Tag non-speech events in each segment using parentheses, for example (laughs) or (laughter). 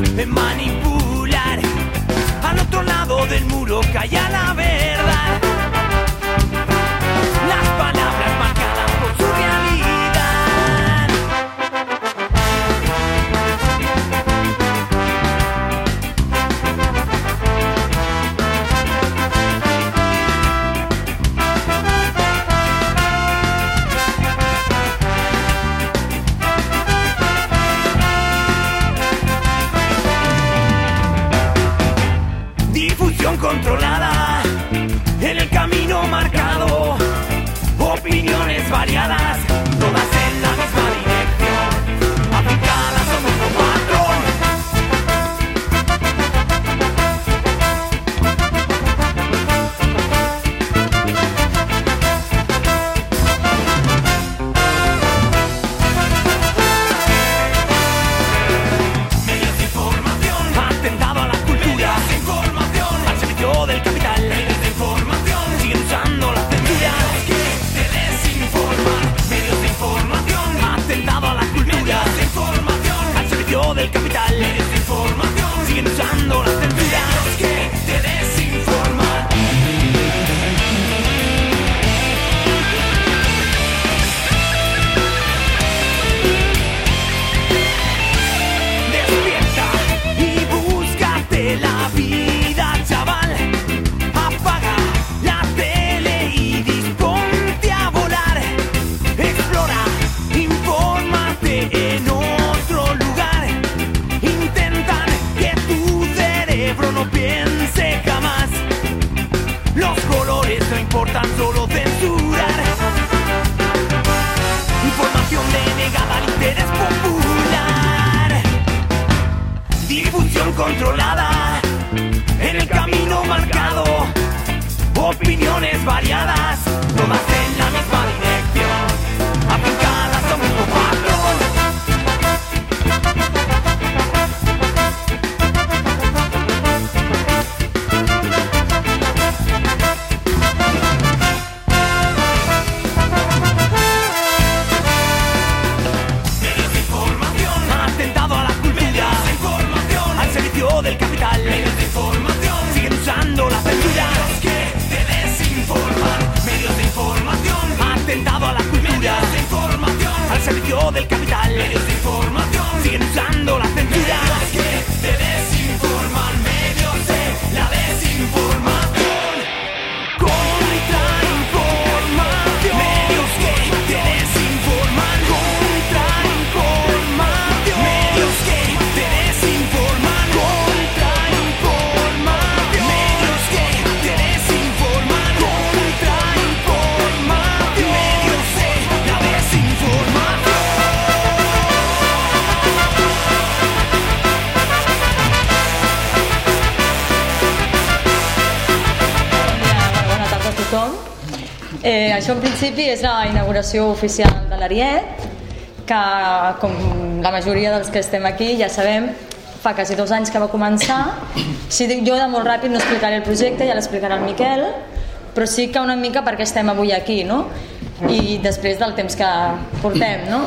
Imani això en principi és la inauguració oficial de l'Ariet, que com la majoria dels que estem aquí ja sabem, fa quasi dos anys que va començar. Si dic jo de molt ràpid no explicaré el projecte, ja l'explicarà el Miquel, però sí que una mica perquè estem avui aquí, no? I després del temps que portem, no?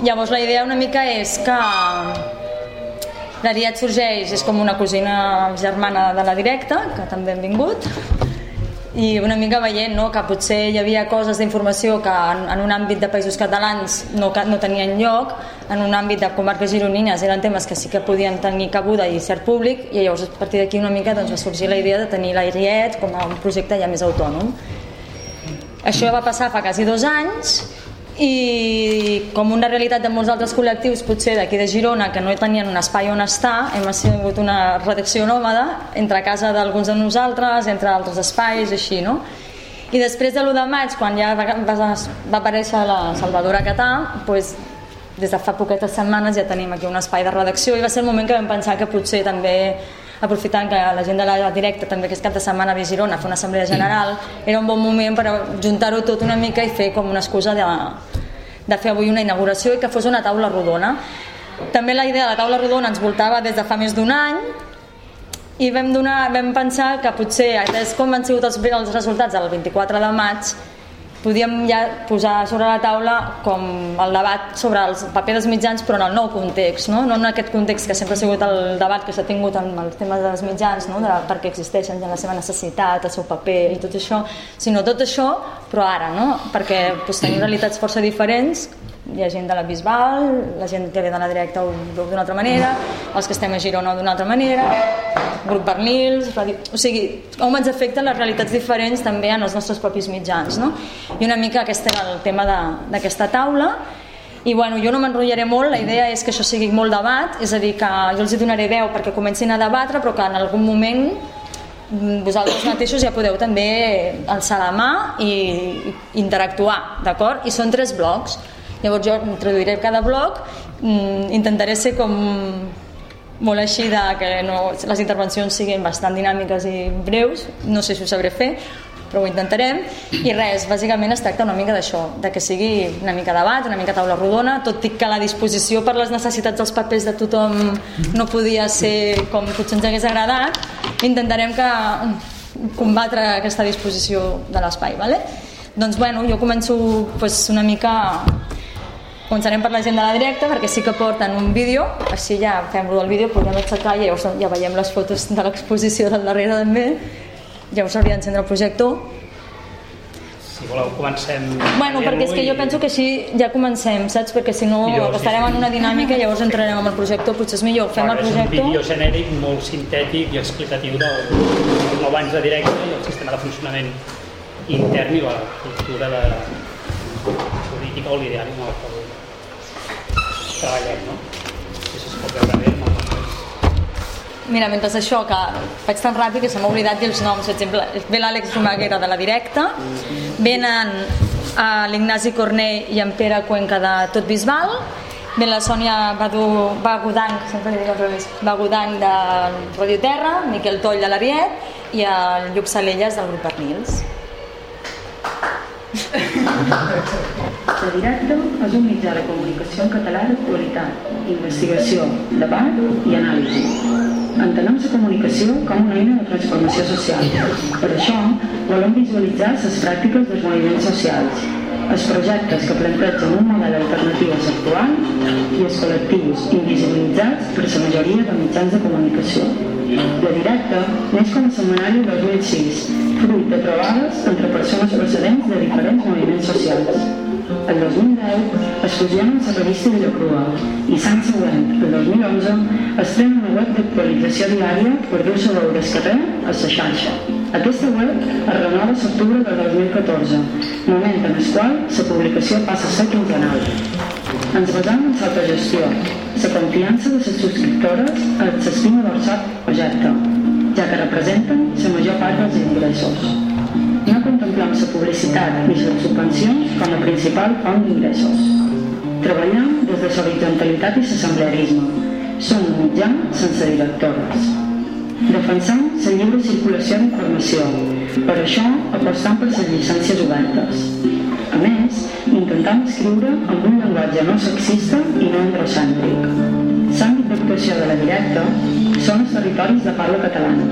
Llavors la idea una mica és que l'Ariet sorgeix, és com una cosina germana de la directa, que també hem vingut, i una mica veient no, que potser hi havia coses d'informació que en, en un àmbit de països catalans no, no tenien lloc, en un àmbit de comarques gironines eren temes que sí que podien tenir cabuda i cert públic, i llavors a partir d'aquí una mica doncs, va sorgir la idea de tenir l'Airiet com a un projecte ja més autònom. Això va passar fa quasi dos anys i com una realitat de molts altres col·lectius potser d'aquí de Girona que no tenien un espai on estar hem sigut una redacció nòmada entre casa d'alguns de nosaltres entre altres espais, així no? i després de l'1 de maig quan ja va, va, aparèixer la Salvadora Catà doncs, des de fa poquetes setmanes ja tenim aquí un espai de redacció i va ser el moment que vam pensar que potser també aprofitant que la gent de la directa també aquest cap de setmana ve a Girona a fer una assemblea general era un bon moment per juntar-ho tot una mica i fer com una excusa de, de fer avui una inauguració i que fos una taula rodona. També la idea de la taula rodona ens voltava des de fa més d'un any i vam, donar, vam pensar que potser, com han sigut els, els resultats del 24 de maig, podíem ja posar sobre la taula com el debat sobre el paper dels mitjans però en el nou context, no, no en aquest context que sempre ha sigut el debat que s'ha tingut amb els temes dels mitjans, no? de per què existeixen, la seva necessitat, el seu paper i tot això, sinó tot això però ara, no? perquè doncs, tenim realitats força diferents hi ha gent de la Bisbal, la gent que ve de la directa d'una altra manera, els que estem a Girona d'una altra manera, grup Bernils, ràdio... o sigui, com ens afecten les realitats diferents també en els nostres propis mitjans, no? I una mica aquest era el tema d'aquesta taula, i bueno, jo no m'enrotllaré molt, la idea és que això sigui molt debat, és a dir, que jo els hi donaré veu perquè comencin a debatre, però que en algun moment vosaltres mateixos ja podeu també alçar la mà i interactuar, d'acord? I són tres blocs. Llavors jo traduiré cada bloc, mm, intentaré ser com molt així de que no, les intervencions siguin bastant dinàmiques i breus, no sé si ho sabré fer, però ho intentarem i res, bàsicament es tracta una mica d'això de que sigui una mica debat, una mica taula rodona tot i que la disposició per les necessitats dels papers de tothom no podia ser com potser ens hagués agradat intentarem que combatre aquesta disposició de l'espai vale? doncs bueno, jo començo pues, una mica Començarem per la gent de la directa perquè sí que porten un vídeo, així ja fem-lo del vídeo, podem aixecar i llavors ja veiem les fotos de l'exposició del darrere també. Ja us hauria d'encendre el projector. Si voleu comencem... Bueno, perquè és que jo penso que així ja comencem, saps? Perquè si no millor, estarem sí, sí. en una dinàmica i (laughs) llavors entrarem amb el projector, potser és millor, fem el projector... És un vídeo genèric molt sintètic i explicatiu dels 9 anys de directe i el sistema de funcionament intern i la cultura de política o l'ideari el treballem, no? Si es pot veure bé, Mira, mentre això, que faig tan ràpid que se m'ha oblidat dir els noms, per exemple, ve l'Àlex Romaguera de la directa, venen a l'Ignasi Cornell i en Pere Cuenca de Tot Bisbal, ve la Sònia Badu, Bagudang, sempre li dic al revés, Bagudang de Radio Terra, Miquel Toll de l'Ariet i el Lluc Salelles del grup Pernils. (laughs) La Directa és un mitjà de comunicació en català d'actualitat, investigació, debat i anàlisi. Entenem la comunicació com una eina de transformació social. Per això, volem visualitzar les pràctiques dels moviments socials, els projectes que plantegen un model alternatiu actual i els col·lectius invisibilitzats per la majoria de mitjans de comunicació. La directa neix com a setmanari del 2006, fruit de trobades entre persones procedents de diferents moviments socials. El 2010 es fusiona amb la revista Crua i l'any següent, el 2011, es pren una web d'actualització diària per dur se veure el carrer a la xarxa. Aquesta web es renova a l'octubre del 2014, moment en el qual la publicació passa a ser quinzenal. Ens basam en l'autogestió, la confiança de les subscriptores en l'estima dorsal projecte, ja que representen la major part dels ingressos. Contemplem la publicitat ni les subvencions com a principal font d'ingressos. Treballem des de l'horitzontalitat i l'assemblearisme. Som un mitjà sense directores. Defensem la lliure circulació d'informació. Per això apostam per les llicències obertes. A més, intentant escriure amb un llenguatge no sexista i no androcèntric. L'àmbit d'actuació de la directa són els territoris de parla catalana.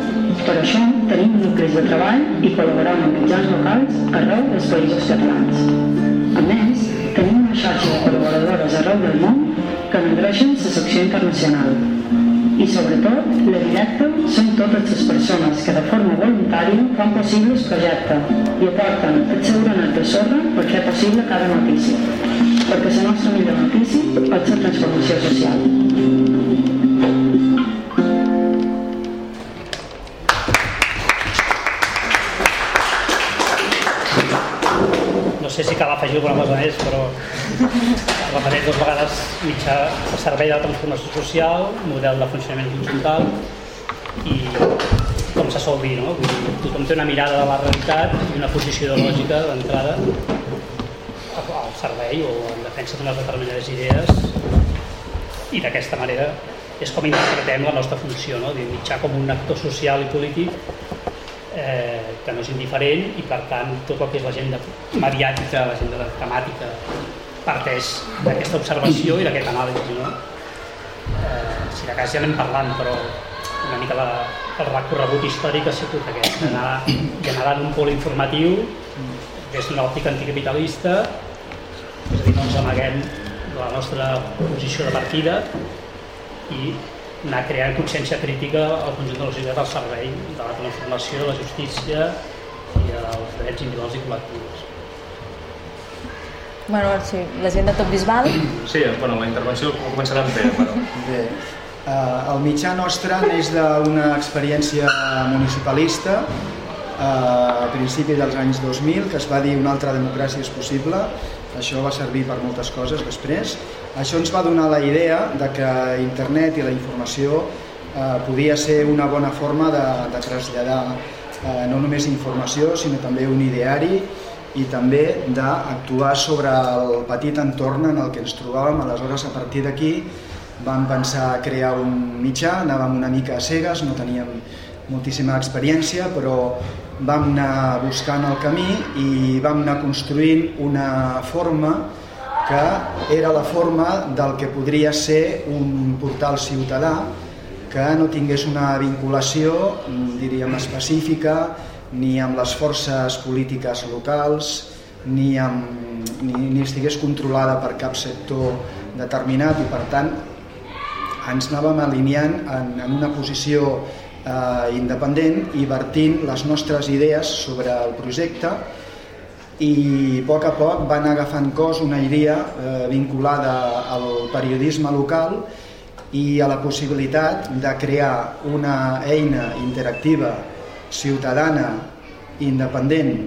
Per això tenim nuclis de treball i col·laborem amb mitjans locals arreu dels països catalans. A més, tenim una xarxa de col·laboradores arreu del món que n'endreixen la secció internacional, i sobretot, la directa són totes les persones que de forma voluntària fan possible el projecte i aporten el seu granat de sorra per fer possible cada notícia, perquè la nostra millor notícia pot ser transformació social. Afegir alguna cosa més, però repeteix dues vegades mitjà servei de transformació social, model de funcionament horitzontal i com se sol dir, no? Vull dir, tothom té una mirada de la realitat i una posició ideològica d'entrada al servei o en defensa d'unes determinades idees i d'aquesta manera és com interpretem la nostra funció, no? Mitjà com un actor social i polític eh, que no és indiferent i per tant tot el que és l'agenda mediàtica, l'agenda temàtica parteix d'aquesta observació i d'aquest anàlisi. No? Eh, si de cas ja anem parlant, però una mica la, el recorregut històric ha sigut aquest, d'anar generant un pol informatiu des d'una òptica anticapitalista, és a dir, no ens amaguem la nostra posició de partida i anar creant consciència crítica al conjunt de la societat al servei de la transformació, de la justícia i dels drets individuals i col·lectius. Bueno, sí, la gent de tot Bisbal. (clears throat) Sí, bueno, la intervenció començarà amb Pere, però... (laughs) Bé, eh, el mitjà nostre neix d'una experiència municipalista eh, a principi dels anys 2000 que es va dir una altra democràcia és possible això va servir per moltes coses després això ens va donar la idea de que internet i la informació eh, podia ser una bona forma de, de traslladar eh, no només informació sinó també un ideari i també d'actuar sobre el petit entorn en el que ens trobàvem. Aleshores, a partir d'aquí, vam pensar crear un mitjà, anàvem una mica a cegues, no teníem moltíssima experiència, però vam anar buscant el camí i vam anar construint una forma que era la forma del que podria ser un portal ciutadà que no tingués una vinculació, diríem, específica ni amb les forces polítiques locals, ni, amb, ni, ni estigués controlada per cap sector determinat i per tant ens anàvem alineant en, en una posició eh, independent i vertint les nostres idees sobre el projecte i a poc a poc van agafant cos una idea eh, vinculada al periodisme local i a la possibilitat de crear una eina interactiva ciutadana, independent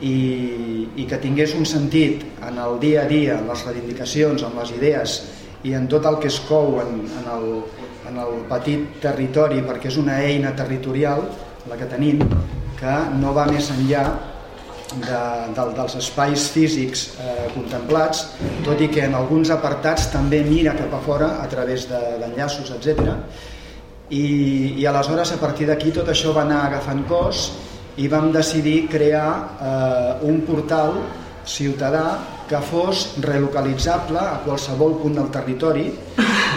i, i que tingués un sentit en el dia a dia, en les reivindicacions, en les idees i en tot el que es cou en, en, el, en el petit territori, perquè és una eina territorial, la que tenim, que no va més enllà de, de, dels espais físics eh, contemplats, tot i que en alguns apartats també mira cap a fora a través d'enllaços, de, etc. I, I aleshores, a partir d'aquí, tot això va anar agafant cos i vam decidir crear eh, un portal ciutadà que fos relocalitzable a qualsevol punt del territori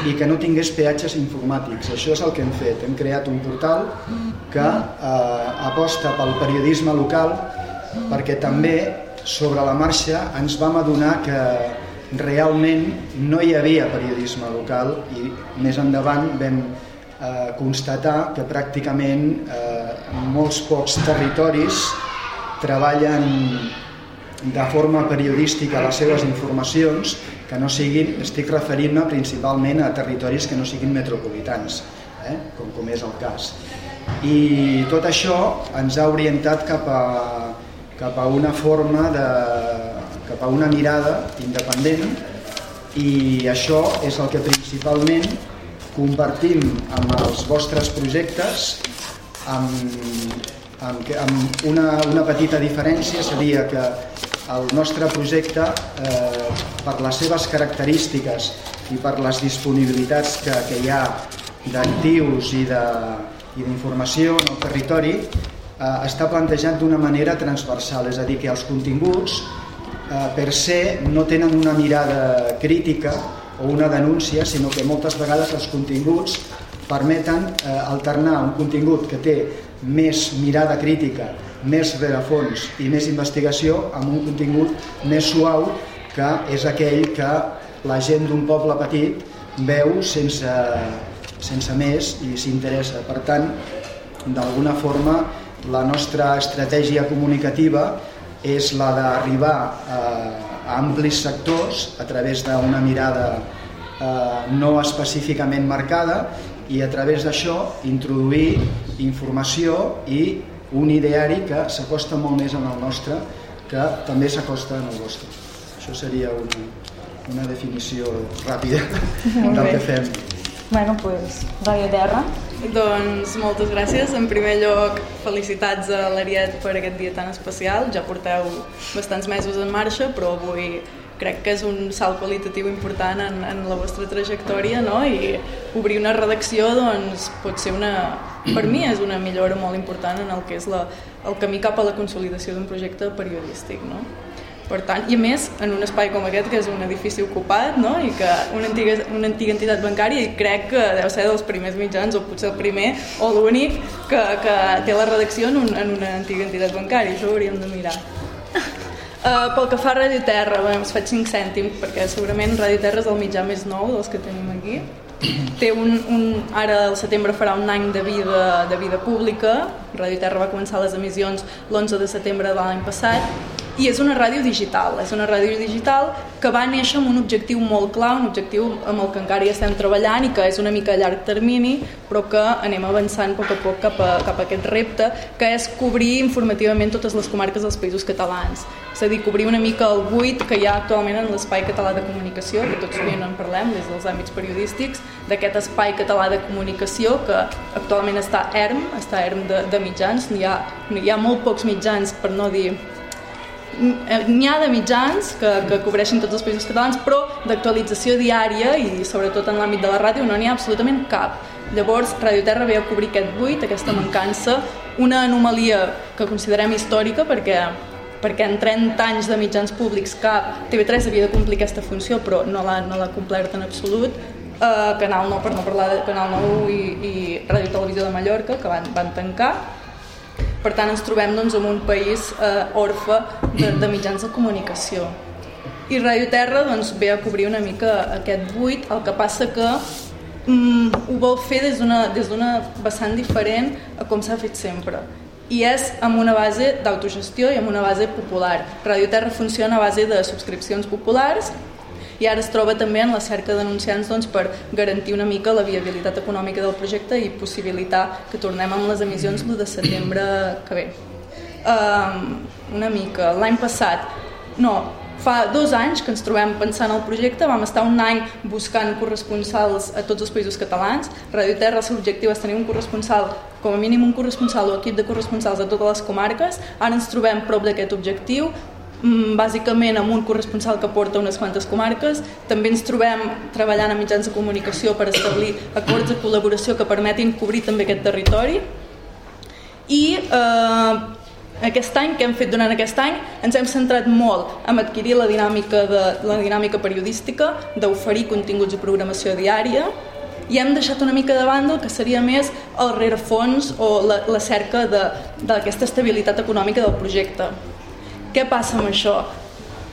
i que no tingués peatges informàtics. Això és el que hem fet. Hem creat un portal que eh, aposta pel periodisme local perquè també sobre la marxa ens vam adonar que realment no hi havia periodisme local i més endavant vam eh, constatar que pràcticament eh, molts pocs territoris treballen de forma periodística les seves informacions que no siguin, estic referint-me principalment a territoris que no siguin metropolitans, eh? com, com és el cas. I tot això ens ha orientat cap a, cap a una forma de, cap a una mirada independent. I això és el que principalment compartim amb els vostres projectes amb, amb, amb una, una petita diferència seria que el nostre projecte, eh, per les seves característiques i per les disponibilitats que, que hi ha d'actius i d'informació en el territori, eh, està plantejat d'una manera transversal, és a dir, que els continguts eh, per se no tenen una mirada crítica o una denúncia, sinó que moltes vegades els continguts permeten eh, alternar un contingut que té més mirada crítica, més rerefons i més investigació amb un contingut més suau que és aquell que la gent d'un poble petit veu sense, sense més i s'interessa. Per tant, d'alguna forma, la nostra estratègia comunicativa és la d'arribar a, a amplis sectors a través d'una mirada eh, no específicament marcada i a través d'això introduir informació i un ideari que s'acosta molt més en el nostre que també s'acosta en el vostre. Això seria una, una definició ràpida del que fem. Bueno, pues, Radio Terra. Doncs moltes gràcies. En primer lloc, felicitats a l'Ariet per aquest dia tan especial. Ja porteu bastants mesos en marxa, però avui crec que és un salt qualitatiu important en, en la vostra trajectòria no? i obrir una redacció doncs, pot ser una, per mi és una millora molt important en el que és la, el camí cap a la consolidació d'un projecte periodístic. No? Per tant, i a més, en un espai com aquest, que és un edifici ocupat, no? i que una antiga, una antiga entitat bancària, i crec que deu ser dels primers mitjans, o potser el primer, o l'únic, que, que té la redacció en, un, en una antiga entitat bancària. Això ho hauríem de mirar. Uh, (laughs) pel que fa a Ràdio Terra, bé, us faig 5 cèntims, perquè segurament Ràdio Terra és el mitjà més nou dels que tenim aquí. Té un, un, ara al setembre farà un any de vida, de vida pública. Ràdio Terra va començar les emissions l'11 de setembre de l'any passat i és una ràdio digital, és una ràdio digital que va néixer amb un objectiu molt clar, un objectiu amb el que encara hi estem treballant i que és una mica a llarg termini, però que anem avançant a poc a poc cap a, cap a aquest repte, que és cobrir informativament totes les comarques dels països catalans. És a dir, cobrir una mica el buit que hi ha actualment en l'espai català de comunicació, que tots sovint en parlem des dels àmbits periodístics, d'aquest espai català de comunicació que actualment està erm, està erm de, de mitjans, hi ha, hi ha molt pocs mitjans, per no dir n'hi ha de mitjans que, que cobreixin tots els països catalans, però d'actualització diària i sobretot en l'àmbit de la ràdio no n'hi ha absolutament cap. Llavors, Radio Terra ve a cobrir aquest buit, aquesta mancança, una anomalia que considerem històrica perquè perquè en 30 anys de mitjans públics cap TV3 havia de complir aquesta funció però no l'ha no complert en absolut uh, Canal 9 per no parlar de Canal 9 i, i Ràdio Televisió de Mallorca que van, van tancar per tant, ens trobem doncs, en un país eh, orfe de, de mitjans de comunicació. I Radio Terra doncs, ve a cobrir una mica aquest buit, el que passa que mm, ho vol fer des d'una vessant diferent a com s'ha fet sempre i és amb una base d'autogestió i amb una base popular. Radio Terra funciona a base de subscripcions populars i ara es troba també en la cerca d'anunciants doncs, per garantir una mica la viabilitat econòmica del projecte i possibilitar que tornem amb les emissions l'1 de setembre que ve. Um, una mica, l'any passat, no, fa dos anys que ens trobem pensant el projecte, vam estar un any buscant corresponsals a tots els països catalans. Radio Terra, l'objectiu és tenir un corresponsal, com a mínim un corresponsal o equip de corresponsals a totes les comarques. Ara ens trobem prop d'aquest objectiu, bàsicament amb un corresponsal que porta unes quantes comarques. També ens trobem treballant a mitjans de comunicació per establir acords de col·laboració que permetin cobrir també aquest territori. I eh, aquest any, que hem fet durant aquest any, ens hem centrat molt en adquirir la dinàmica, de, la dinàmica periodística, d'oferir continguts de programació diària, i hem deixat una mica de banda el que seria més el rerefons o la, la cerca d'aquesta estabilitat econòmica del projecte. Què passa amb això?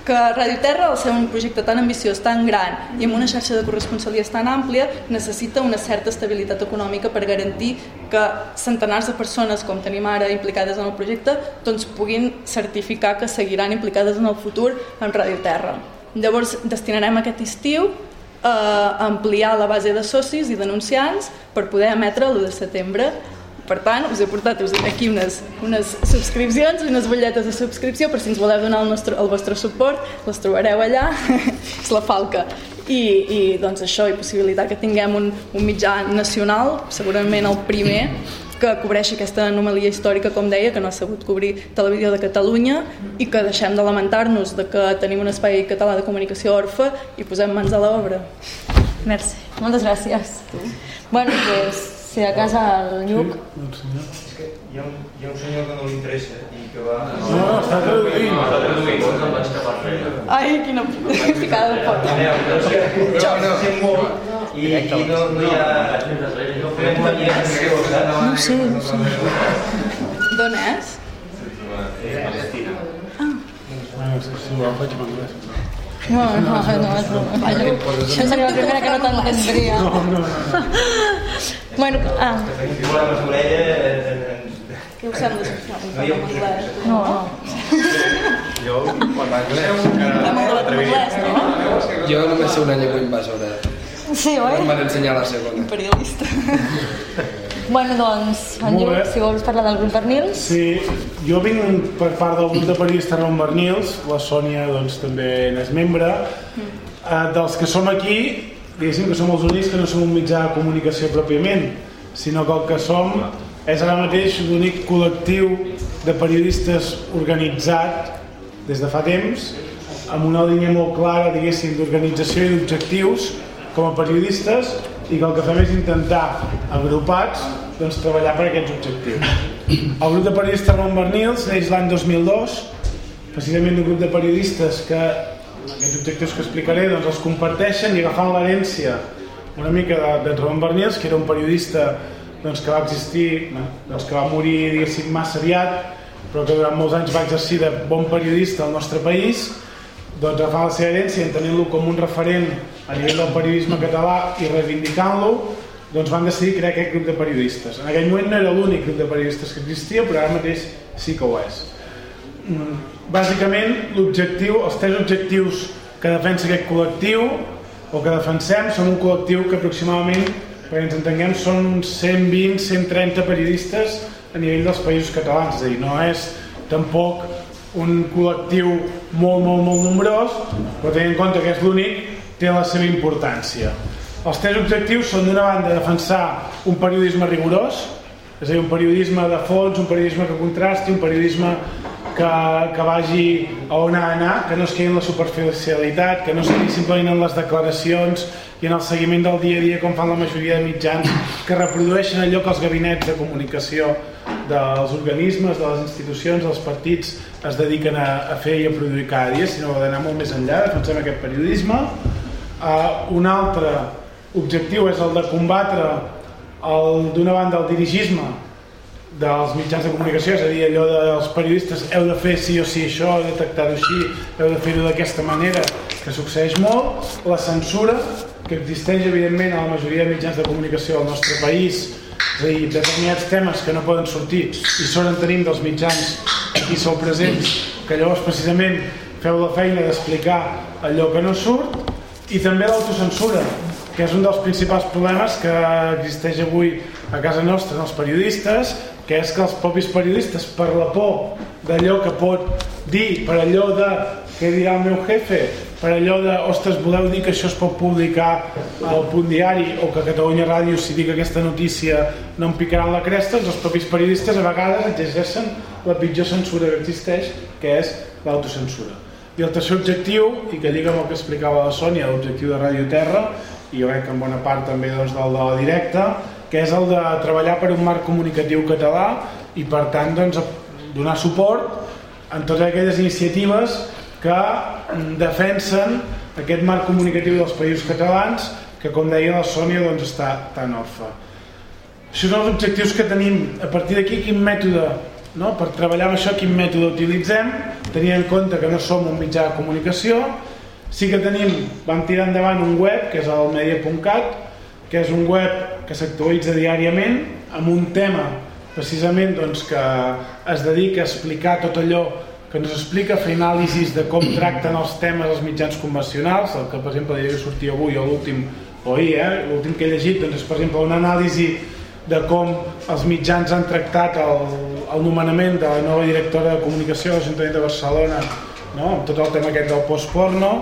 que Radio Terra, al ser un projecte tan ambiciós, tan gran i amb una xarxa de corresponsalies tan àmplia, necessita una certa estabilitat econòmica per garantir que centenars de persones, com tenim ara implicades en el projecte, doncs puguin certificar que seguiran implicades en el futur en Radio Terra. Llavors, destinarem aquest estiu a ampliar la base de socis i denunciants per poder emetre l'1 de setembre per tant, us he portat aquí unes, unes subscripcions, unes butlletes de subscripció, per si ens voleu donar el, nostre, el vostre suport, les trobareu allà, (laughs) és la falca. I, i doncs això, i possibilitar que tinguem un, un mitjà nacional, segurament el primer, que cobreixi aquesta anomalia històrica, com deia, que no ha sabut cobrir Televisió de Catalunya i que deixem de lamentar-nos de que tenim un espai català de comunicació orfe i posem mans a l'obra. Merci, moltes gràcies. Bueno, pues, si de casa el Lluc... Sí, És que hi ha, un, hi ha un senyor que no li interessa i que va... No, no, està traduint. No, està traduint, no em vaig capar res. Ai, quina picada de pot. Jo no sé molt i, i no, no hi ha... No fem una? No sé, no sé. D'on és? Palestina. Ah, sí, sí, ho faig en anglès. No, no, no, no, no. Això seria la primera que no t'entendria. No, no, no. Bueno, ah, Diu la mesurella... Què us sembla? No no. Jo, quan encara anglès, no? Jo només sé una llengua invasora. Sí, oi? em van ensenyar la segona. Imperialista. Bueno, doncs, en Lluc, si vols parlar del grup Pernils. Sí, jo vinc per part del grup de periodistes Ron Bernils, la Sònia doncs, també n'és membre. Eh, dels que som aquí, diguéssim que som els únics que no som un mitjà de comunicació pròpiament, sinó que el que som és ara mateix l'únic col·lectiu de periodistes organitzat des de fa temps, amb una línia molt clara, diguéssim, d'organització i d'objectius com a periodistes i que el que fem és intentar, agrupats, doncs, treballar per aquests objectius. El grup de periodistes Ron Bernils neix l'any 2002, precisament un grup de periodistes que aquests objectius que explicaré doncs, els comparteixen i agafant l'herència una mica de, de Ron Bernils, que era un periodista doncs, que va existir, doncs, que va morir massa aviat però que durant molts anys va exercir de bon periodista al nostre país, doncs agafant la seva herència, entenent-lo com un referent a nivell del periodisme català i reivindicant-lo, doncs van decidir crear aquest grup de periodistes. En aquell moment no era l'únic grup de periodistes que existia, però ara mateix sí que ho és. Mm, Bàsicament, l'objectiu, els tres objectius que defensa aquest col·lectiu o que defensem són un col·lectiu que aproximadament, perquè ens entenguem, són uns 120-130 periodistes a nivell dels països catalans, és a dir, no és tampoc un col·lectiu molt, molt, molt nombrós, però tenint en compte que és l'únic, té la seva importància. Els tres objectius són d'una banda defensar un periodisme rigorós, és a dir, un periodisme de fons, un periodisme que contrasti, un periodisme que, que vagi a on ha d'anar, que no es quedi en la superficialitat, que no es quedi simplement en les declaracions i en el seguiment del dia a dia com fan la majoria de mitjans que reprodueixen allò que els gabinets de comunicació dels organismes, de les institucions, dels partits es dediquen a, a fer i a produir cada dia, sinó que d'anar molt més enllà, defensem aquest periodisme. Uh, un altre objectiu és el de combatre d'una banda el dirigisme dels mitjans de comunicació, és a dir, allò dels periodistes heu de fer sí o sí això, heu de detectar-ho així, heu de fer-ho d'aquesta manera, que succeeix molt, la censura, que existeix evidentment a la majoria de mitjans de comunicació del nostre país, és a dir, determinats temes que no poden sortir i sort en tenim dels mitjans aquí sou presents, que llavors precisament feu la feina d'explicar allò que no surt, i també l'autocensura, que és un dels principals problemes que existeix avui a casa nostra en els periodistes, que és que els propis periodistes, per la por d'allò que pot dir, per allò de què dirà el meu jefe, per allò de, ostres, voleu dir que això es pot publicar al punt diari o que Catalunya Ràdio si dic aquesta notícia no em picaran la cresta, els propis periodistes a vegades exerceixen la pitjor censura que existeix, que és l'autocensura. I el tercer objectiu, i que lliga amb el que explicava la Sònia, l'objectiu de Ràdio Terra, i jo crec que en bona part també doncs, del de la directa, que és el de treballar per un marc comunicatiu català i per tant doncs, donar suport en totes aquelles iniciatives que defensen aquest marc comunicatiu dels països catalans que com deia la Sònia doncs, està tan orfa. Això són els objectius que tenim. A partir d'aquí quin mètode, no? per treballar amb això, quin mètode utilitzem, tenint en compte que no som un mitjà de comunicació, sí que tenim, vam tirar endavant un web que és el media.cat, que és un web que s'actualitza diàriament amb un tema precisament doncs, que es dedica a explicar tot allò que ens explica, fer anàlisis de com tracten els temes els mitjans convencionals, el que per exemple devia sortir avui o l'últim o ahir, eh? l'últim que he llegit doncs, és per exemple una anàlisi de com els mitjans han tractat el, el nomenament de la nova directora de comunicació de l'Ajuntament de Barcelona no? amb tot el tema aquest del postporno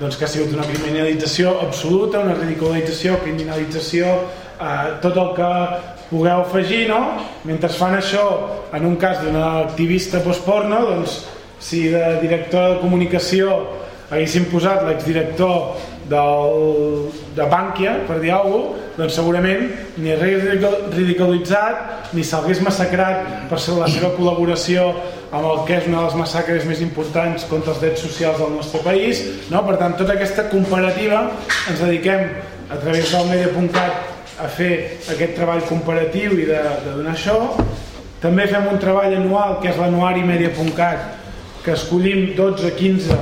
doncs que ha sigut una criminalització absoluta, una ridiculització, criminalització, eh, tot el que pugueu afegir, no? Mentre fan això, en un cas d'una activista postporno, doncs, si de directora de comunicació haguessin posat l'exdirector del, de Bànquia, per dir alguna cosa, doncs segurament ni hagués ridiculitzat ni s'hagués massacrat per ser la seva col·laboració amb el que és una de les massacres més importants contra els drets socials del nostre país. No? Per tant, tota aquesta comparativa ens dediquem a través del media.cat a fer aquest treball comparatiu i de, de donar això. També fem un treball anual que és l'anuari media.cat que escollim 12-15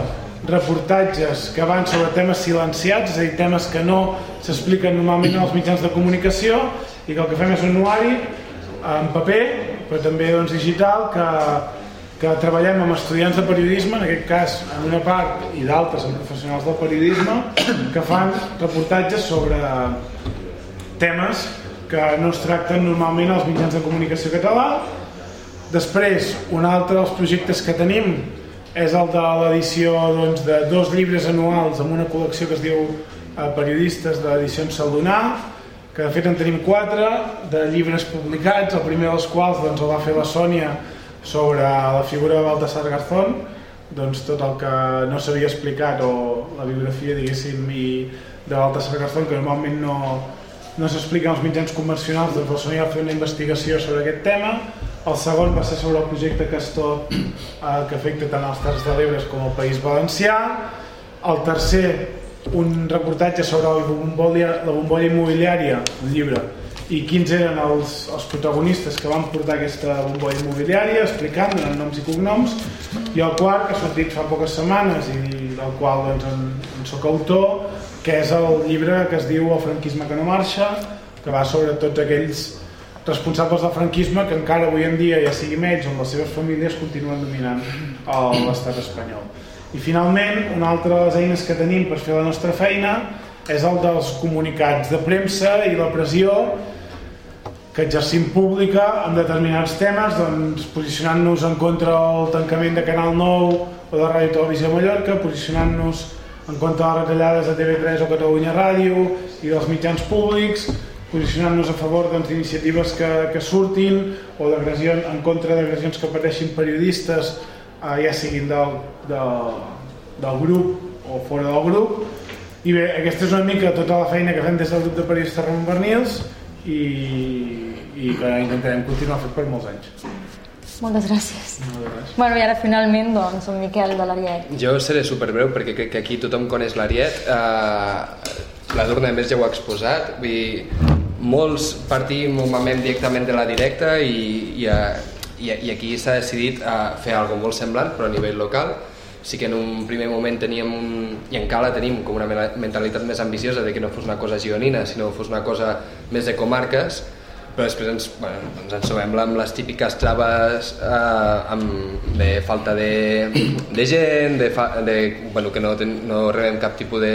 reportatges que van sobre temes silenciats, és a dir, temes que no s'expliquen normalment en els mitjans de comunicació i que el que fem és un anuari en paper, però també doncs, digital, que, que treballem amb estudiants de periodisme, en aquest cas en una part i d'altres amb professionals del periodisme, que fan reportatges sobre temes que no es tracten normalment als mitjans de comunicació català. Després, un altre dels projectes que tenim és el de l'edició doncs, de dos llibres anuals amb una col·lecció que es diu eh, Periodistes d'edicions Saldonar, que de fet en tenim quatre de llibres publicats, el primer dels quals doncs, el va fer la Sònia sobre la figura de Baltasar Garzón, doncs tot el que no s'havia explicat o la biografia, diguéssim, i de Baltasar Garzón, que normalment no, no s'explica als mitjans convencionals, doncs la Sònia va fer una investigació sobre aquest tema, el segon va ser sobre el projecte Castor eh, que afecta tant els Terres de l'Ebre com el País Valencià. El tercer, un reportatge sobre la bombolla, la bombolla immobiliària, un llibre, i quins eren els, els protagonistes que van portar aquesta bombolla immobiliària, explicant, donant noms i cognoms, i el quart, que ha sortit fa poques setmanes i del qual doncs, en, en soc autor, que és el llibre que es diu El franquisme que no marxa, que va sobre tots aquells responsables del franquisme que encara avui en dia, ja sigui ells o les seves famílies, continuen dominant l'estat espanyol. I finalment, una altra de les eines que tenim per fer la nostra feina és el dels comunicats de premsa i la pressió que exercim pública en determinats temes, doncs posicionant-nos en contra del tancament de Canal 9 o de Ràdio Televisió Mallorca, posicionant-nos en contra de les retallades de TV3 o Catalunya Ràdio i dels mitjans públics, posicionant-nos a favor d'iniciatives doncs, que, que surtin o en contra d'agressions que pateixin periodistes eh, ja siguin del, del, del grup o fora del grup i bé, aquesta és una mica tota la feina que fem des del grup de periodistes Ramon Bernils i, i que intentarem continuar fent per molts anys. Moltes gràcies. No, bueno, i ara finalment, doncs, el Miquel de l'Ariet. Jo seré superbreu perquè crec que aquí tothom coneix l'Ariet. Uh, la Durna, més, ja ho ha exposat. Vull dir, molts partim o mamem directament de la directa i, i, i, i aquí s'ha decidit uh, fer alguna molt semblant, però a nivell local sí que en un primer moment teníem un, i encara tenim com una mentalitat més ambiciosa de que no fos una cosa gironina, sinó que fos una cosa més de comarques, però després ens, bueno, ens en trobem amb les típiques traves eh, amb, de falta de, de gent, de, fa, de bueno, que no, ten, no rebem cap tipus de,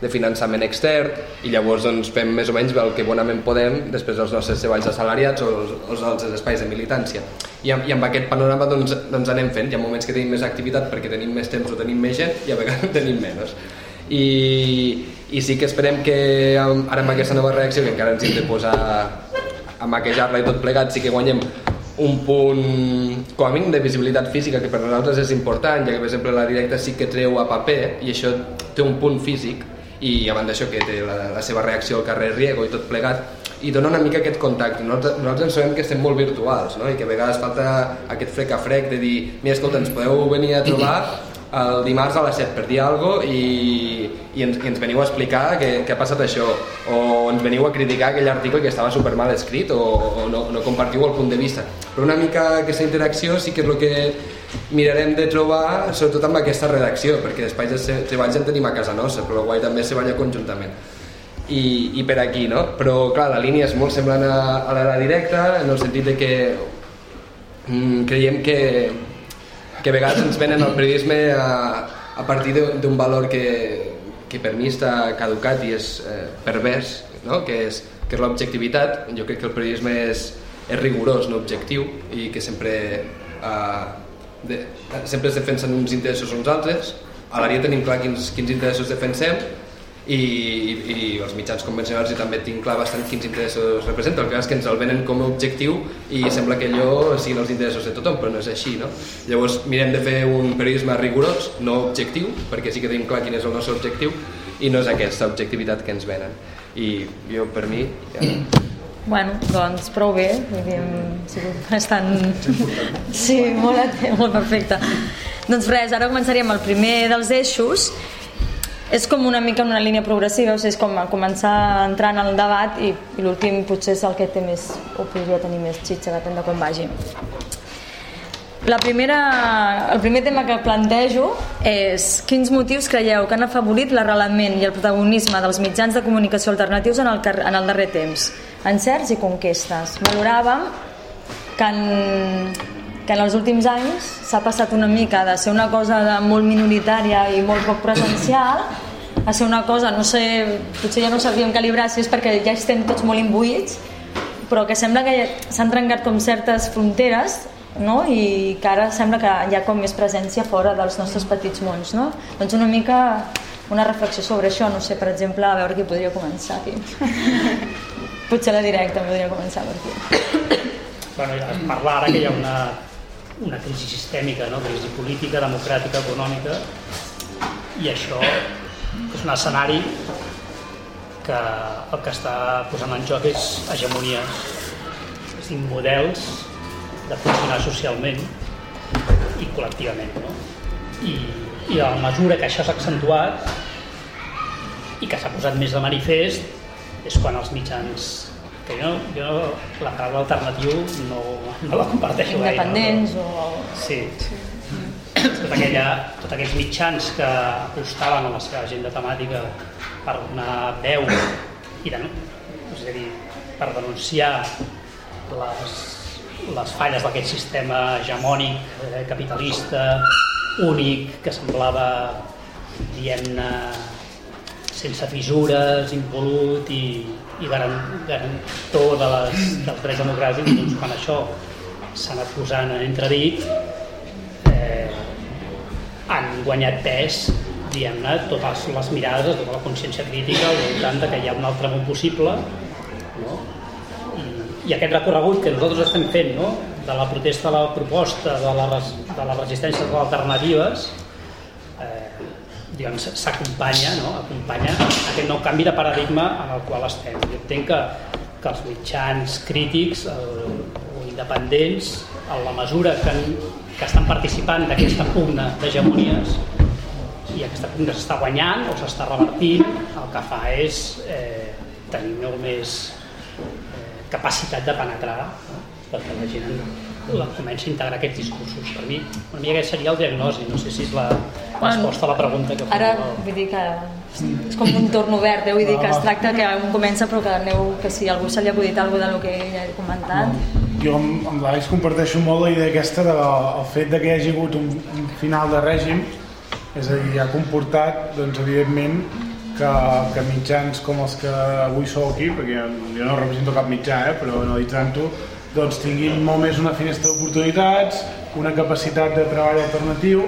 de finançament extern i llavors doncs, fem més o menys el que bonament podem després dels nostres treballs assalariats o els, els altres espais de militància. I, i amb aquest panorama doncs, doncs anem fent. Hi ha moments que tenim més activitat perquè tenim més temps o tenim més gent i a vegades (laughs) tenim menys. I, i sí que esperem que ara amb aquesta nova reacció que encara ens hem de posar a maquejar-la i tot plegat sí que guanyem un punt com a mínim de visibilitat física que per nosaltres és important, ja que per exemple la directa sí que treu a paper i això té un punt físic i a banda d'això que té la, la seva reacció al carrer Riego i tot plegat i dona una mica aquest contacte. Nosaltres, nosaltres ens sabem que estem molt virtuals no? i que a vegades falta aquest frec a frec de dir mira, escolta, ens podeu venir a trobar (clears throat) el dimarts a les 7 per dir alguna cosa i, i, ens, i ens veniu a explicar què, què ha passat això? O ens veniu a criticar aquell article que estava super mal escrit o, o no, no compartiu el punt de vista? Però una mica aquesta interacció sí que és el que mirarem de trobar sobretot amb aquesta redacció perquè d'espais de treball en tenim a casa nostra però guai també se balla conjuntament. I, i per aquí, no? Però clar, la línia és molt semblant a, a la directa en el sentit de que mm, creiem que que a vegades ens venen el periodisme a, a partir d'un valor que, que per mi està caducat i és eh, pervers, no? que és, que és l'objectivitat. Jo crec que el periodisme és, és rigorós, no objectiu, i que sempre, eh, de, sempre es defensen uns interessos o uns altres. A l'àrea tenim clar quins, quins interessos defensem, i, i, i els mitjans convencionals i també tinc clar bastant quins interessos representen, el que és que ens el venen com a objectiu i sembla que allò siguin els interessos de tothom, però no és així, no? Llavors mirem de fer un periodisme rigorós, no objectiu, perquè sí que tenim clar quin és el nostre objectiu i no és aquesta objectivitat que ens venen. I jo, per mi, ja... Bueno, doncs prou bé, hem sigut bastant... Sí, molt, molt perfecte. Doncs res, ara començaríem el primer dels eixos és com una mica una línia progressiva, o sigui, és com començar a entrar en el debat i, i l'últim potser és el que té més, o podria tenir més xitxa, depèn de com vagi. La primera, el primer tema que plantejo és quins motius creieu que han afavorit l'arrelament i el protagonisme dels mitjans de comunicació alternatius en el, en el darrer temps, encerts i conquestes. Valoràvem que en, que en els últims anys s'ha passat una mica de ser una cosa de molt minoritària i molt poc presencial a ser una cosa, no sé, potser ja no sabríem calibrar si és perquè ja estem tots molt imbuïts, però que sembla que s'han trencat com certes fronteres no? i que ara sembla que hi ha com més presència fora dels nostres petits mons. No? Doncs una mica una reflexió sobre això, no sé, per exemple, a veure qui podria començar aquí. (laughs) Potser la directa podria començar per aquí. Bueno, es parla ara que hi ha una una crisi sistèmica, no? crisi política, democràtica, econòmica, i això és un escenari que el que està posant en joc és hegemonies, és dir, models de funcionar socialment i col·lectivament. No? I, I a la mesura que això s'ha accentuat i que s'ha posat més de manifest és quan els mitjans que jo, jo la paraula alternatiu no, no la comparteixo gaire. Independents no? o... Sí. sí. Tot aquella, tots aquells mitjans que apostaven a la seva agenda temàtica per donar veu i de, és a dir, per denunciar les, les falles d'aquest sistema hegemònic, eh, capitalista, únic, que semblava, diguem-ne, sense fissures, involut i, i garantor de les, dels drets democràtics, doncs quan això s'ha anat posant en entredit, eh, han guanyat pes diguem-ne, totes les mirades, tota la consciència crítica al voltant de que hi ha un altre món possible no? I, i aquest recorregut que nosaltres estem fent no? de la protesta a la proposta de la, res, de les resistències de les alternatives s'acompanya no? acompanya aquest nou canvi de paradigma en el qual estem. Jo entenc que, que els mitjans crítics el, o independents, en la mesura que, que estan participant d'aquesta pugna d'hegemonies i aquesta pugna s'està guanyant o s'està revertint, el que fa és eh, tenir molt més eh, capacitat de penetrar no? perquè la gent la comença a integrar aquests discursos. Per mi, una mica aquest seria el diagnòstic, no sé si és la resposta a la pregunta que Ara, vull dir que és com un torn obert, eh? vull dir que es tracta que un comença però que aneu, que si algú se li ha acudit alguna del que ja he comentat. Jo amb, amb l'Àlex comparteixo molt la idea aquesta del de, fet de que hi hagi hagut un, un final de règim, és a dir, ha comportat, doncs, evidentment, que, que mitjans com els que avui sou aquí, perquè jo no represento cap mitjà, eh, però analitzant-ho, doncs tinguin molt més una finestra d'oportunitats, una capacitat de treball alternatiu,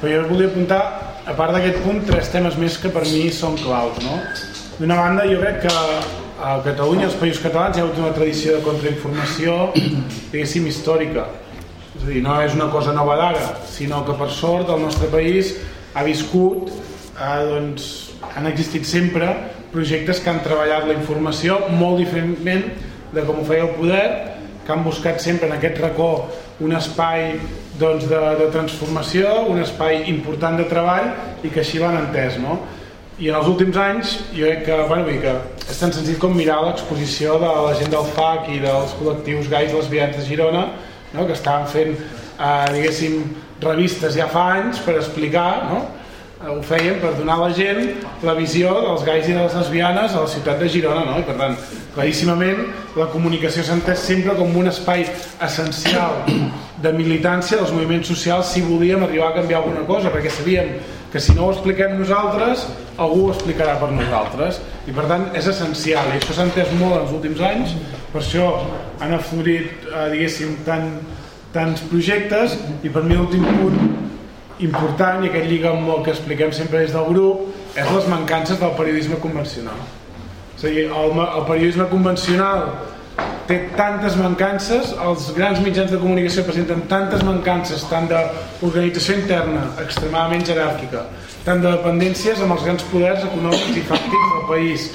però jo volia apuntar, a part d'aquest punt, tres temes més que per mi són claus. No? D'una banda, jo crec que a Catalunya, als països catalans, hi ha hagut una tradició de contrainformació, diguéssim, històrica. És a dir, no és una cosa nova d'ara, sinó que per sort el nostre país ha viscut, eh, doncs, han existit sempre projectes que han treballat la informació molt diferentment de com ho feia el poder que han buscat sempre en aquest racó un espai doncs, de, de transformació, un espai important de treball i que així l'han entès. No? I en els últims anys jo crec que, bueno, que és tan senzill com mirar l'exposició de la gent del FAC i dels col·lectius gais lesbians de Girona no? que estaven fent, eh, diguéssim, revistes ja fa anys per explicar no? Eh, ho feien per donar a la gent la visió dels gais i de les lesbianes a la ciutat de Girona, no? I per tant, claríssimament, la comunicació s'ha sempre com un espai essencial de militància dels moviments socials si volíem arribar a canviar alguna cosa, perquè sabíem que si no ho expliquem nosaltres, algú ho explicarà per nosaltres. I per tant, és essencial, i això s'ha entès molt els últims anys, per això han aflorit, eh, diguéssim, tant, tants projectes, i per mi l'últim punt important i aquest lliga amb el que expliquem sempre des del grup és les mancances del periodisme convencional. És a dir, el, el periodisme convencional té tantes mancances els grans mitjans de comunicació presenten tantes mancances tant d'organització interna extremadament jeràrquica tant de dependències amb els grans poders econòmics i fàctics del país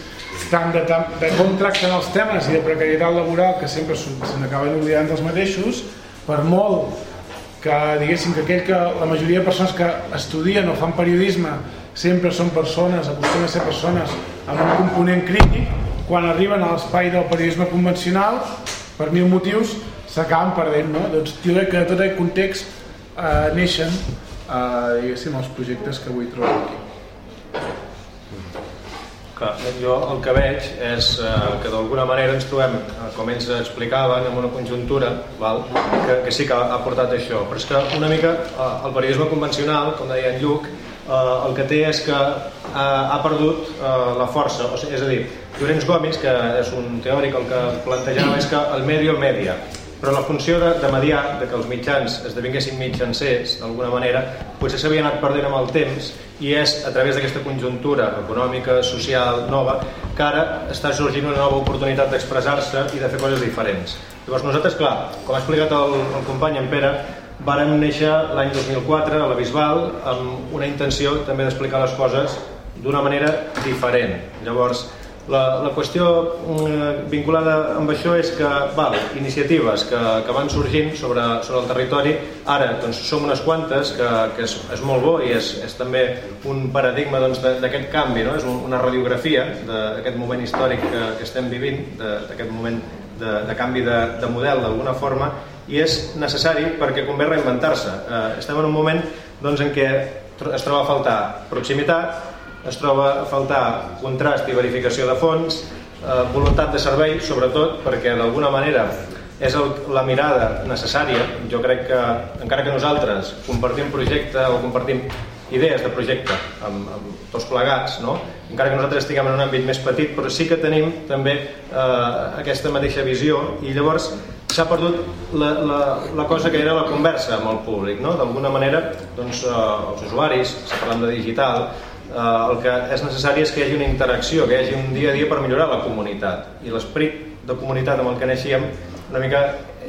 tant de, de com tracten els temes i de precarietat laboral que sempre se n'acaben oblidant dels mateixos per molt que diguéssim que aquell que la majoria de persones que estudien o fan periodisme sempre són persones, acostumen a ser persones amb un component crític, quan arriben a l'espai del periodisme convencional, per mil motius, s'acaben perdent, no? Doncs jo crec que tot aquest context eh, neixen, eh, diguéssim, els projectes que avui trobem aquí. Que jo el que veig és eh, que d'alguna manera ens trobem, eh, com ells explicaven, en una conjuntura val? Que, que sí que ha portat això. Però és que una mica eh, el periodisme convencional, com deia en Lluc, eh, el que té és que eh, ha perdut eh, la força. O sigui, és a dir, Llorenç Gomis, que és un teòric, el que plantejava és que el medio media, però la funció de, de mediar, de que els mitjans esdevinguessin mitjancers, d'alguna manera, potser s'havia anat perdent amb el temps i és a través d'aquesta conjuntura econòmica, social, nova, que ara està sorgint una nova oportunitat d'expressar-se i de fer coses diferents. Llavors nosaltres, clar, com ha explicat el, el company en Pere, vàrem néixer l'any 2004 a la Bisbal amb una intenció també d'explicar les coses d'una manera diferent. Llavors, La, la qüestió mm, vinculada amb això és que val, iniciatives que, que van sorgint sobre, sobre el territori, ara doncs, som unes quantes, que, que és, és molt bo i és, és també un paradigma doncs, d'aquest doncs, canvi, no? és un, una radiografia d'aquest moment històric que, que estem vivint, d'aquest moment de, de canvi de, de model d'alguna forma, i és necessari perquè convé reinventar-se. Eh, estem en un moment doncs, en què es troba a faltar proximitat, es troba a faltar contrast i verificació de fons, eh, voluntat de servei, sobretot, perquè d'alguna manera és el, la mirada necessària. Jo crec que, encara que nosaltres compartim projecte o compartim idees de projecte amb, amb tots plegats, no? encara que nosaltres estiguem en un àmbit més petit, però sí que tenim també eh, aquesta mateixa visió i llavors s'ha perdut la, la, la cosa que era la conversa amb el públic. No? D'alguna manera, doncs, eh, els usuaris, si parlem de digital, eh, el que és necessari és que hi hagi una interacció, que hi hagi un dia a dia per millorar la comunitat. I l'esperit de comunitat amb el que neixíem una mica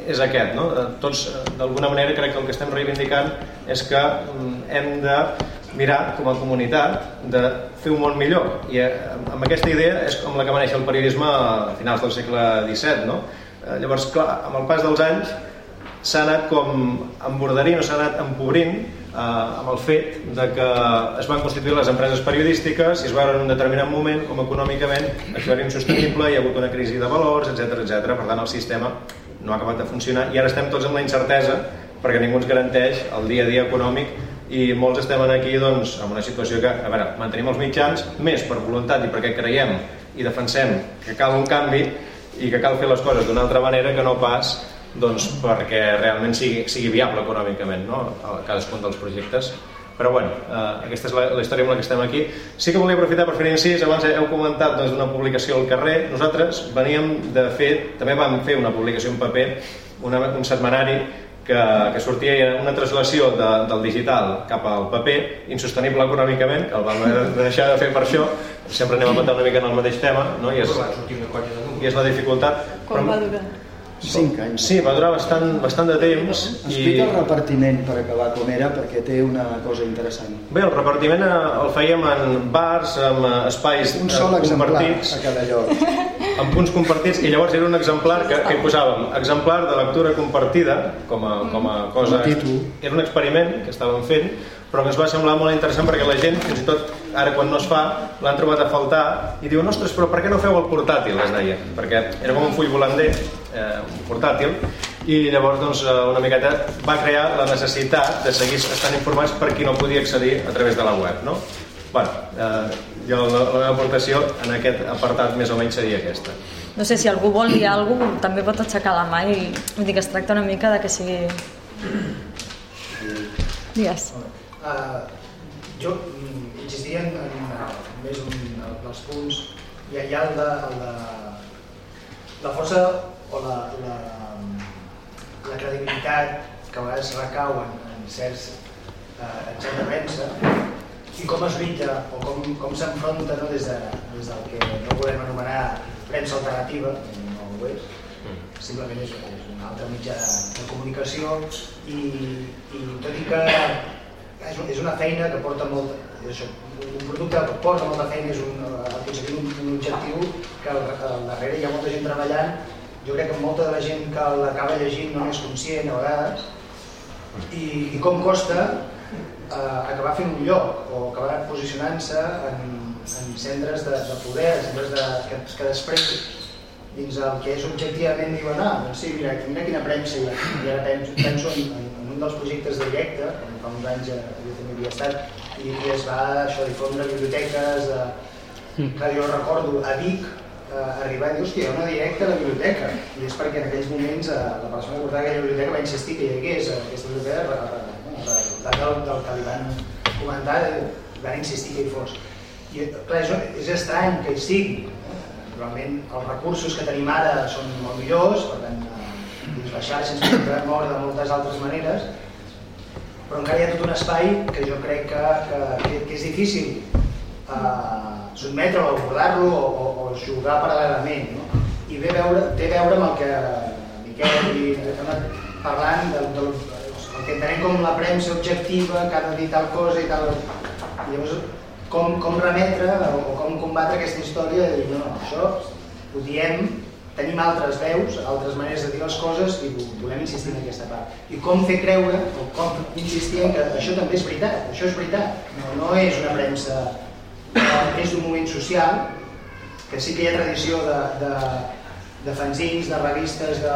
és aquest. No? Eh, Tots, eh, d'alguna manera, crec que el que estem reivindicant és que mm, hem de mirar com a comunitat de fer un món millor. I eh, amb aquesta idea és com la que va néixer el periodisme a finals del segle XVII. No? Llavors, clar, amb el pas dels anys s'ha anat com embordarint o s'ha anat empobrint eh, amb el fet de que es van constituir les empreses periodístiques i es veuen en un determinat moment com econòmicament això era insostenible, hi ha hagut una crisi de valors, etc etc. Per tant, el sistema no ha acabat de funcionar i ara estem tots amb la incertesa perquè ningú ens garanteix el dia a dia econòmic i molts estem aquí doncs, en una situació que, a veure, mantenim els mitjans més per voluntat i perquè creiem i defensem que cal un canvi i que cal fer les coses d'una altra manera que no pas doncs, perquè realment sigui, sigui viable econòmicament no? a cadascun dels projectes. Però bueno, eh, aquesta és la, la història amb la que estem aquí. Sí que volia aprofitar per fer incís. Abans heu comentat doncs, una publicació al carrer. Nosaltres veníem de fer també vam fer una publicació en paper una, un setmanari que, que sortia una translació de, del digital cap al paper insostenible econòmicament que el vam deixar de fer per això. Sempre anem a matar una mica en el mateix tema no? I, és, i és la dificultat. Quan va durar? 5 anys. Sí, va durar bastant, bastant de temps. Explica el repartiment per acabar com era, perquè té una cosa interessant. Bé, el repartiment eh, el fèiem en bars, amb eh, espais Un sol eh, exemplar compartits, a cada lloc. (laughs) amb punts compartits, i llavors era un exemplar que, que hi posàvem, exemplar de lectura compartida, com a, com a cosa... Com a títol. Era un experiment que estàvem fent, però que ens va semblar molt interessant perquè la gent, fins i tot ara quan no es fa, l'han trobat a faltar i diuen, ostres, però per què no feu el portàtil, es deia, perquè era com un full volander, eh, un portàtil, i llavors doncs, eh, una miqueta va crear la necessitat de seguir estant informats per qui no podia accedir a través de la web. No? Bueno, eh, jo la, la meva aportació en aquest apartat més o menys seria aquesta. No sé si algú vol dir alguna cosa, també pot aixecar la mà i vull dir que es tracta una mica de que sigui... Digues. Uh, jo insistiria en, en, en més un dels punts hi ha el, de, el de la força o la, la, la credibilitat que a vegades recau en, en certs uh, en certa premsa i com es lluita o com, com s'enfronta no, des, de, des del que no volem anomenar premsa alternativa, no ho és, simplement és, un altre mitjà de, de comunicació i, i tot i que és, és una feina que porta molt això, un producte que porta molta feina és un, aconseguir un, un objectiu que al, al darrere hi ha molta gent treballant jo crec que molta de la gent que l'acaba llegint no n'és conscient a vegades i, i com costa eh, acabar fent un lloc o acabar posicionant-se en, en centres de, de poder, centres de, que, que després dins el que és objectivament diuen ah, doncs sí, mira, mira quina premsa hi ha. I ara penso, penso en, en, en un dels projectes de directe, com fa uns anys eh, jo també havia estat, i, i es va això, difondre biblioteques, eh, que jo recordo a Vic, eh, arribar i dir, hòstia, una directa a la biblioteca. I és perquè en aquells moments eh, la persona que portava aquella biblioteca va insistir que hi hagués aquesta biblioteca, resultat del, del que li van comentar, van insistir que hi fos. I clar, és, és estrany que hi sigui, realment els recursos que tenim ara són molt millors, per tant, eh, dins la xarxa ens podem moure de moltes altres maneres, però encara hi ha tot un espai que jo crec que, que, que és difícil eh, sotmetre-lo, abordar-lo o, o, o jugar paral·lelament. No? I ve veure, té a veure amb el que Miquel i hem anat parlant del, del, el que entenem com la premsa objectiva, que ha de dir tal cosa i tal... I llavors, com, com remetre o, o com combatre aquesta història de dir, no, no, això ho diem, tenim altres veus, altres maneres de dir les coses i volem insistir en aquesta part. I com fer creure, o com insistir en que això també és veritat, això és veritat, no, no és una premsa, eh, és un moviment social, que sí que hi ha tradició de, de, de fanzins, de revistes, de,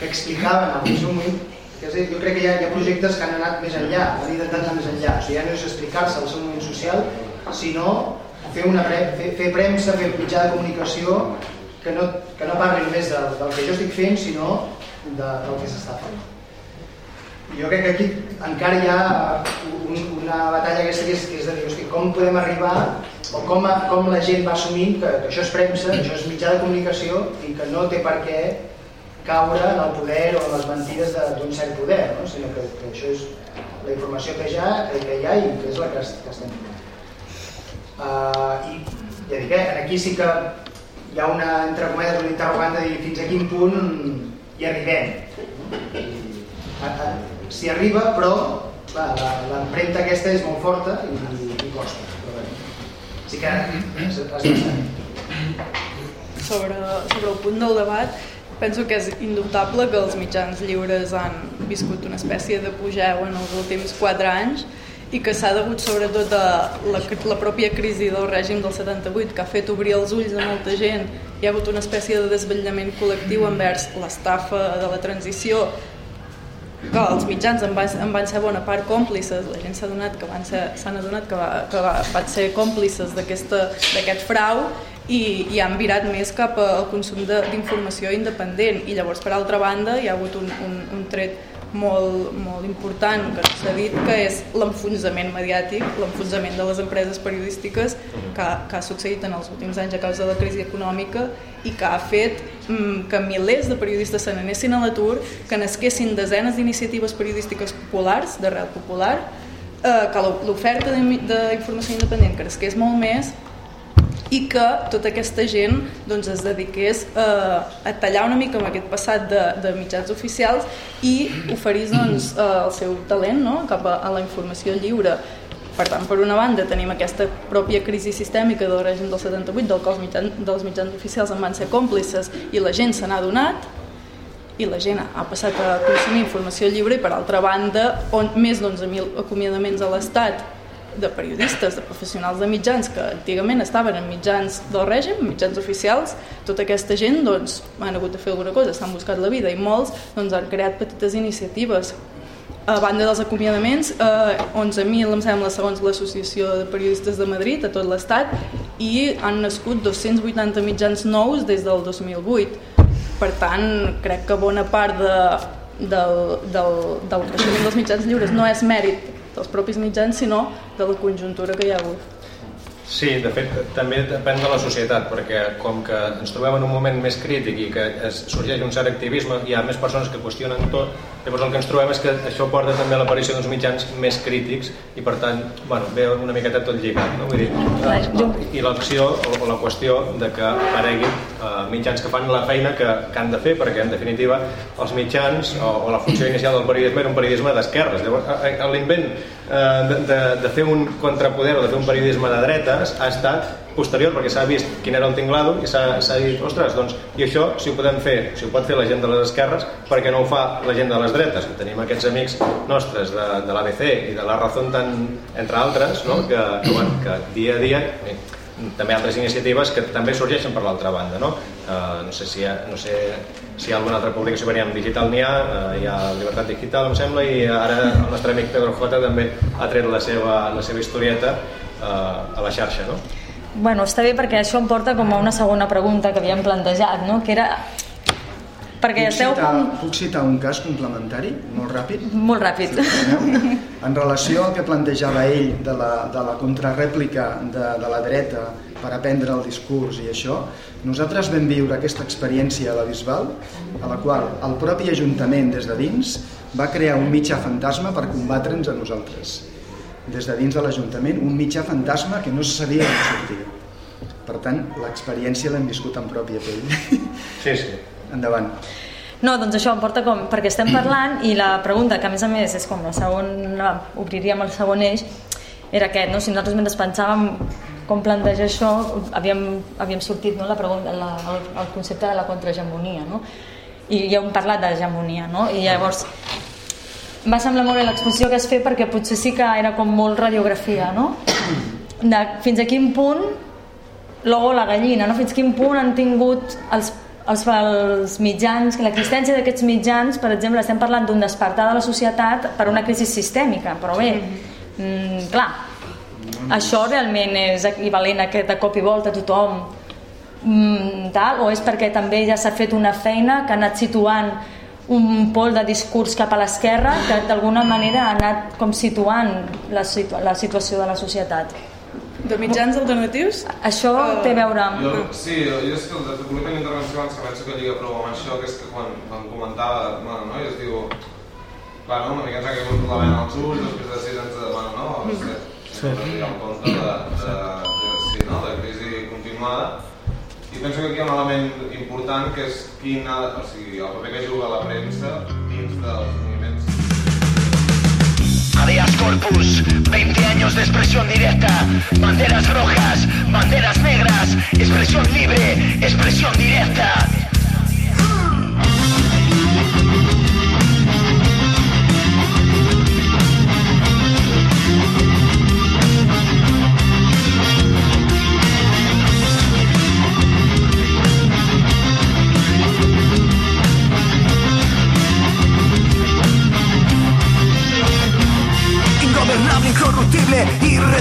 que explicaven el seu moviment, que és, jo crec que hi ha, hi ha projectes que han anat més enllà, han intentat anar més enllà, o sigui, ja no és explicar-se el seu moviment social, sinó fer, una pre, fer, fer premsa, fer mitjà de comunicació que no, que no parli només del, del que jo estic fent, sinó de, del que s'està fent. Jo crec que aquí encara hi ha un, una batalla aquesta que és, que és de dir, hosti, com podem arribar o com, com la gent va assumint que, que això és premsa, que això és mitjà de comunicació i que no té per què caure en el poder o en les mentides d'un cert poder, no? sinó que, que això és la informació que que, que hi ha i que és la que, que estem fent. Uh, I ja dic, eh, aquí sí que hi ha una, entre cometes, un interrogant de dir fins a quin punt hi arribem. I, a, a, s'hi arriba, però l'empremta aquesta és molt forta i, i, i costa. Però bé, sí que es, es sobre, sobre el punt del debat, penso que és indubtable que els mitjans lliures han viscut una espècie de pugeu en els últims 4 anys i que s'ha degut sobretot a la, la pròpia crisi del règim del 78 que ha fet obrir els ulls de molta gent. Hi ha hagut una espècie de desvetllament col·lectiu envers l'estafa de la transició que els mitjans en van, en van ser bona part còmplices, la gent s'ha adonat que van ser, s'han adonat que, va, que va, van ser còmplices d'aquest frau i, i han virat més cap al consum d'informació independent. I llavors per altra banda hi ha hagut un, un, un tret molt, molt important que s'ha dit que és l'enfonsament mediàtic, l'enfonsament de les empreses periodístiques que, que ha succeït en els últims anys a causa de la crisi econòmica i que ha fet mm, que milers de periodistes se n'anessin a l'atur, que nasquessin desenes d'iniciatives periodístiques populars, d'arrel popular, eh, que l'oferta d'informació independent cresqués molt més i que tota aquesta gent doncs, es dediqués a, a tallar una mica amb aquest passat de, de mitjans oficials i oferís doncs, el seu talent no? cap a, a la informació lliure. Per tant, per una banda tenim aquesta pròpia crisi sistèmica del règim del 78 del qual els mitjans, dels mitjans oficials en van ser còmplices i la gent se n'ha donat i la gent ha passat a consumir informació lliure i per altra banda on més d'11.000 acomiadaments a l'Estat de periodistes, de professionals de mitjans que antigament estaven en mitjans del règim, mitjans oficials, tota aquesta gent doncs, han hagut de fer alguna cosa, s'han buscat la vida i molts doncs, han creat petites iniciatives. A banda dels acomiadaments, eh, 11.000, em sembla, segons l'Associació de Periodistes de Madrid, a tot l'Estat, i han nascut 280 mitjans nous des del 2008. Per tant, crec que bona part de, del, del, del creixement dels mitjans lliures no és mèrit dels propis mitjans, sinó de la conjuntura que hi ha hagut. Sí, de fet, també depèn de la societat, perquè com que ens trobem en un moment més crític i que es, sorgeix un cert activisme, hi ha més persones que qüestionen tot, llavors el que ens trobem és que això porta també a l'aparició d'uns mitjans més crítics i per tant, bueno, ve una miqueta tot lligat, no? Vull dir, i l'opció o, la qüestió de que apareguin eh, mitjans que fan la feina que, que han de fer, perquè en definitiva els mitjans o, o la funció inicial del periodisme era un periodisme d'esquerres. L'invent eh, de, de, de fer un contrapoder o de fer un periodisme de dretes ha estat posterior perquè s'ha vist quin era el tinglado i s'ha dit, ostres, doncs, i això si ho podem fer, si ho pot fer la gent de les esquerres perquè no ho fa la gent de les dretes que tenim aquests amics nostres de, de l'ABC i de la Razón tan, entre altres no? que, que, bueno, que dia a dia eh, també altres iniciatives que també sorgeixen per l'altra banda no? Uh, no sé si ha, no sé si hi ha alguna altra publicació veníem digital n'hi ha uh, hi ha Llibertat Digital em sembla i ara el nostre amic Pedro J també ha tret la seva, la seva historieta uh, a la xarxa no? Bueno, està bé perquè això em porta com a una segona pregunta que havíem plantejat, no? que era perquè puc esteu... Citar, puc citar un cas complementari, molt ràpid? Molt ràpid. Sí, en relació al que plantejava ell de la, de la contrarèplica de, de la dreta per aprendre el discurs i això, nosaltres vam viure aquesta experiència a la Bisbal, a la qual el propi Ajuntament des de dins va crear un mitjà fantasma per combatre'ns a nosaltres des de dins de l'Ajuntament un mitjà fantasma que no se sabia on sortia. Per tant, l'experiència l'hem viscut en pròpia pell. Sí, sí. Endavant. No, doncs això em porta com... perquè estem parlant i la pregunta, que a més a més és com la segona... obriríem el segon eix, era aquest, no? si nosaltres mentre pensàvem com plantejar això, havíem, havíem sortit no? la pregunta, la, el, el concepte de la contrahegemonia, no? i ja hem parlat de l'hegemonia, no? i llavors va semblar molt bé l'exposició que es fer perquè potser sí que era com molt radiografia, no? De fins a quin punt l'ou la gallina, no? fins a quin punt han tingut els, els, els mitjans, l'existència d'aquests mitjans, per exemple, estem parlant d'un despertar de la societat per una crisi sistèmica, però bé, mm, clar, això realment és equivalent a que de cop i volta tothom mm, tal, o és perquè també ja s'ha fet una feina que ha anat situant un pol de discurs cap a l'esquerra que d'alguna manera ha anat com situant la, situa la situació de la societat. De mitjans alternatius? Això uh, té a veure amb... Jo, sí, jo és que el de intervenció abans que penso que lliga prou amb això, que és que quan, quan comentava, bueno, no, i es diu, clar, no, una mica ens ha caigut la vena als ulls, després de sis anys de, bueno, no, mm. sí. hi ha un compte de, de, de, sí, no, de crisi continuada, i penso que aquí hi ha un element important que és quin ha, o sigui, el paper que juga la premsa dins dels moviments Habeas corpus, 20 años de expresión directa, banderas rojas, banderas negras, expresión libre, expresión directa.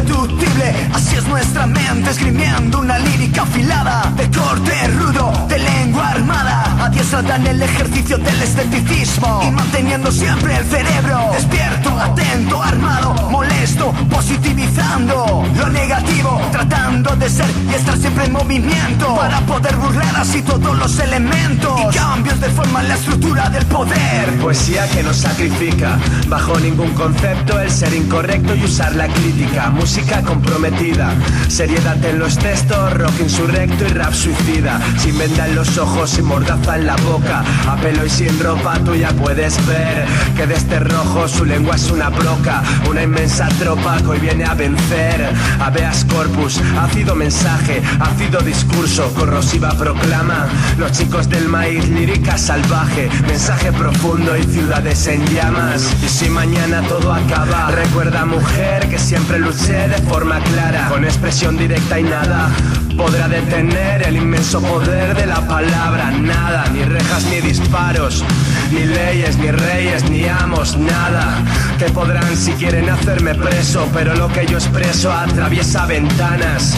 tutti Así es nuestra mente esgrimiendo una lírica afilada. De corte rudo, de lengua armada. Adiestrada en el ejercicio del esteticismo Y manteniendo siempre el cerebro Despierto, atento, armado, molesto Positivizando lo negativo. Tratando de ser y estar siempre en movimiento. Para poder burlar así todos los elementos. Y cambios de forma en la estructura del poder. Poesía que no sacrifica, bajo ningún concepto el ser incorrecto y usar la crítica. Música comprometida, seriedad en los textos, rock insurrecto y rap suicida. Sin venda en los ojos y mordaza en la boca. A pelo y sin ropa tú ya puedes ver que de este rojo su lengua es una broca. Una inmensa tropa que hoy viene a vencer. Habeas corpus, ácido mensaje, ácido discurso, corrosiva proclama. Los chicos del maíz, lírica salvaje, mensaje profundo y ciudades en llamas. Y si mañana todo acaba, recuerda mujer que siempre luché de forma con expresión directa y nada. Podrá detener el inmenso poder de la palabra, nada, ni rejas ni disparos, ni leyes, ni reyes, ni amos, nada. Que podrán si quieren hacerme preso, pero lo que yo expreso atraviesa ventanas.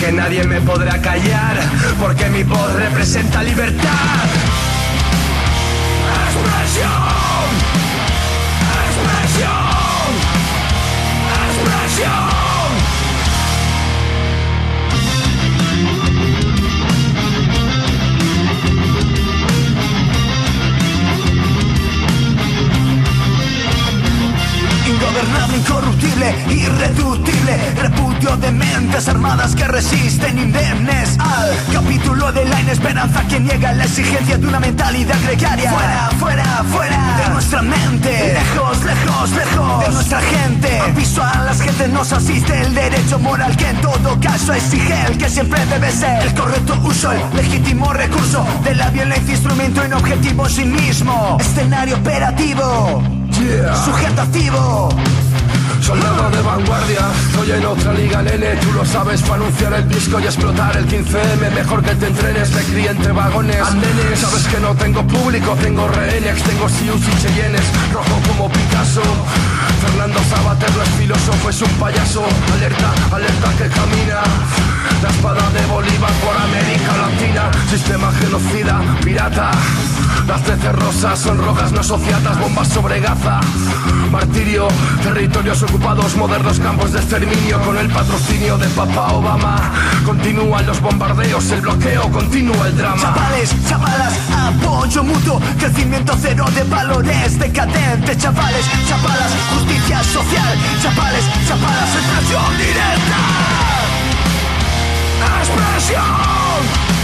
Que nadie me podrá callar, porque mi voz representa libertad. Que resisten indemnes. Al capítulo de la inesperanza que niega la exigencia de una mentalidad gregaria. Fuera, fuera, fuera. De nuestra mente. Lejos, lejos, lejos. De nuestra gente. Aviso a las gentes nos asiste el derecho moral que en todo caso exige el que siempre debe ser. El correcto uso, el legítimo recurso de la violencia instrumento en objetivo en sí mismo. Escenario operativo. Sujetativo Soldado de vanguardia, estoy en otra liga, nene. Tú lo sabes, para anunciar el disco y explotar el 15M Mejor que te entrenes, me crié entre vagones. Andenes, sabes que no tengo público, tengo rehenes. Tengo sius y cheyennes, rojo como Picasso. Fernando Sabater no es filósofo, es un payaso. Alerta, alerta que camina. La espada de Bolívar por América Latina. Sistema genocida, pirata las trece rosas son rojas no asociadas, bombas sobre Gaza. Martirio, territorios ocupados, modernos campos de exterminio con el patrocinio de Papa Obama. Continúan los bombardeos, el bloqueo, continúa el drama. Chavales, chavalas, apoyo mutuo, crecimiento cero de valores decadentes. Chavales, chavalas, justicia social. Chavales, chavalas, expresión directa. Expresión.